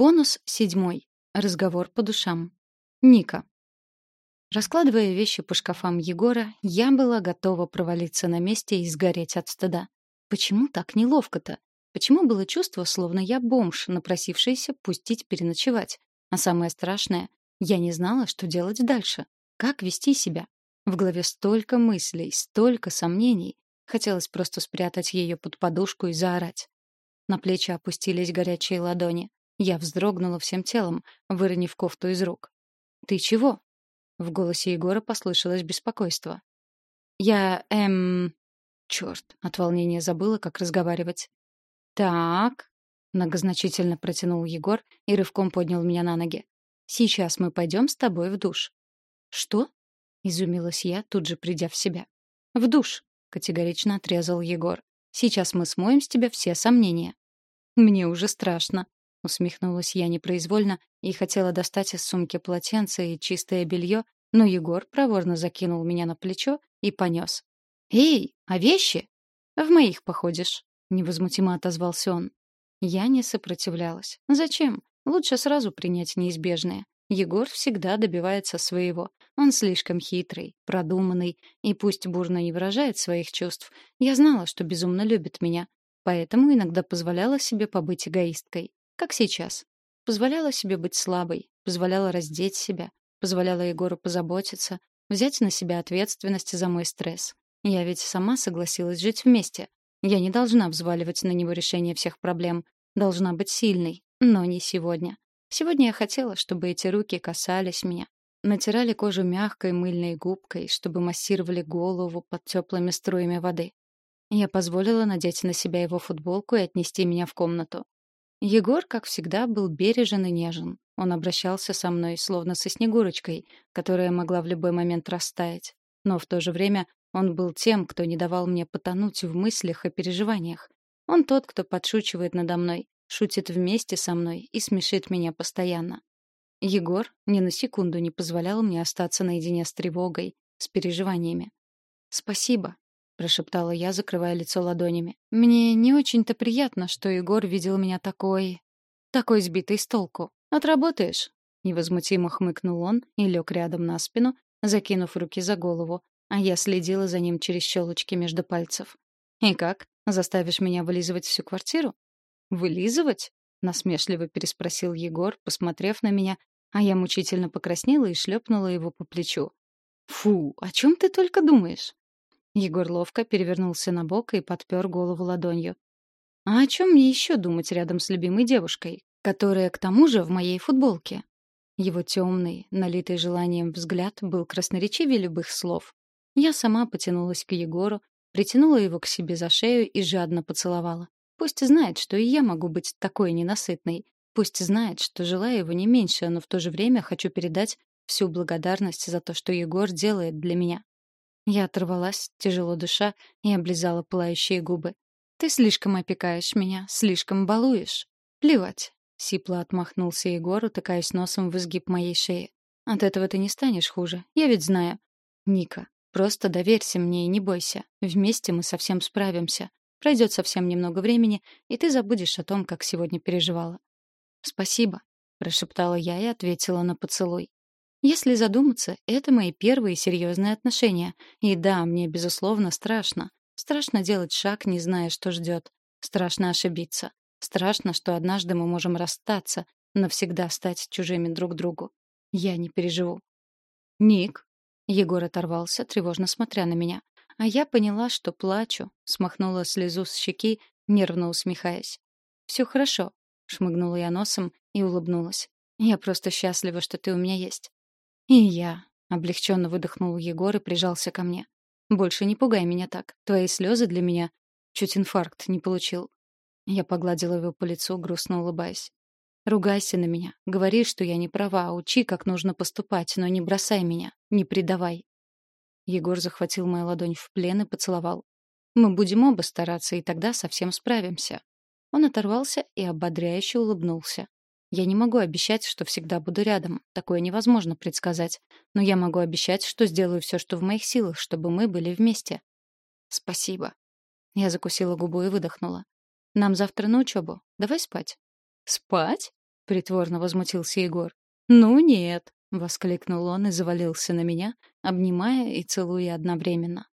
Бонус седьмой. Разговор по душам. Ника. Раскладывая вещи по шкафам Егора, я была готова провалиться на месте и сгореть от стыда. Почему так неловко-то? Почему было чувство, словно я бомж, напросившийся пустить переночевать? А самое страшное, я не знала, что делать дальше. Как вести себя? В голове столько мыслей, столько сомнений. Хотелось просто спрятать ее под подушку и заорать. На плечи опустились горячие ладони. Я вздрогнула всем телом, выронив кофту из рук. «Ты чего?» В голосе Егора послышалось беспокойство. «Я, эм...» Черт, от волнения забыла, как разговаривать. «Так...» — многозначительно протянул Егор и рывком поднял меня на ноги. «Сейчас мы пойдем с тобой в душ». «Что?» — изумилась я, тут же придя в себя. «В душ», — категорично отрезал Егор. «Сейчас мы смоем с тебя все сомнения». «Мне уже страшно», Усмехнулась я непроизвольно и хотела достать из сумки полотенце и чистое белье, но Егор проворно закинул меня на плечо и понес. «Эй, а вещи?» «В моих походишь», — невозмутимо отозвался он. Я не сопротивлялась. «Зачем? Лучше сразу принять неизбежное. Егор всегда добивается своего. Он слишком хитрый, продуманный, и пусть бурно не выражает своих чувств, я знала, что безумно любит меня, поэтому иногда позволяла себе побыть эгоисткой. Как сейчас. Позволяла себе быть слабой, позволяла раздеть себя, позволяла Егору позаботиться, взять на себя ответственность за мой стресс. Я ведь сама согласилась жить вместе. Я не должна взваливать на него решение всех проблем. Должна быть сильной, но не сегодня. Сегодня я хотела, чтобы эти руки касались меня, натирали кожу мягкой мыльной губкой, чтобы массировали голову под теплыми струями воды. Я позволила надеть на себя его футболку и отнести меня в комнату. Егор, как всегда, был бережен и нежен. Он обращался со мной, словно со Снегурочкой, которая могла в любой момент растаять. Но в то же время он был тем, кто не давал мне потонуть в мыслях и переживаниях. Он тот, кто подшучивает надо мной, шутит вместе со мной и смешит меня постоянно. Егор ни на секунду не позволял мне остаться наедине с тревогой, с переживаниями. «Спасибо», прошептала я, закрывая лицо ладонями. Мне не очень-то приятно, что Егор видел меня такой... такой сбитой с толку. Отработаешь? Невозмутимо хмыкнул он и лег рядом на спину, закинув руки за голову, а я следила за ним через щелочки между пальцев. «И как? Заставишь меня вылизывать всю квартиру?» «Вылизывать?» — насмешливо переспросил Егор, посмотрев на меня, а я мучительно покраснела и шлепнула его по плечу. «Фу, о чем ты только думаешь?» Егор ловко перевернулся на бок и подпер голову ладонью. «А о чем мне еще думать рядом с любимой девушкой, которая, к тому же, в моей футболке?» Его темный, налитый желанием взгляд был красноречивее любых слов. Я сама потянулась к Егору, притянула его к себе за шею и жадно поцеловала. Пусть знает, что и я могу быть такой ненасытной. Пусть знает, что желаю его не меньше, но в то же время хочу передать всю благодарность за то, что Егор делает для меня. Я оторвалась, тяжело дыша, и облизала пылающие губы. «Ты слишком опекаешь меня, слишком балуешь». «Плевать», — сипло отмахнулся Егор, утыкаясь носом в изгиб моей шеи. «От этого ты не станешь хуже, я ведь знаю». «Ника, просто доверься мне и не бойся. Вместе мы совсем справимся. Пройдет совсем немного времени, и ты забудешь о том, как сегодня переживала». «Спасибо», — прошептала я и ответила на поцелуй. Если задуматься, это мои первые серьезные отношения. И да, мне, безусловно, страшно. Страшно делать шаг, не зная, что ждет. Страшно ошибиться. Страшно, что однажды мы можем расстаться, навсегда стать чужими друг другу. Я не переживу. «Ник!» Егор оторвался, тревожно смотря на меня. А я поняла, что плачу, смахнула слезу с щеки, нервно усмехаясь. «Все хорошо», — шмыгнула я носом и улыбнулась. «Я просто счастлива, что ты у меня есть. «И я», — облегченно выдохнул Егор и прижался ко мне. «Больше не пугай меня так. Твои слезы для меня...» Чуть инфаркт не получил. Я погладила его по лицу, грустно улыбаясь. «Ругайся на меня. Говори, что я не права. Учи, как нужно поступать, но не бросай меня. Не предавай». Егор захватил мою ладонь в плен и поцеловал. «Мы будем оба стараться, и тогда совсем справимся». Он оторвался и ободряюще улыбнулся. Я не могу обещать, что всегда буду рядом. Такое невозможно предсказать. Но я могу обещать, что сделаю все, что в моих силах, чтобы мы были вместе. Спасибо. Я закусила губу и выдохнула. Нам завтра на учебу. Давай спать. Спать? притворно возмутился Егор. «Ну нет», — воскликнул он и завалился на меня, обнимая и целуя одновременно.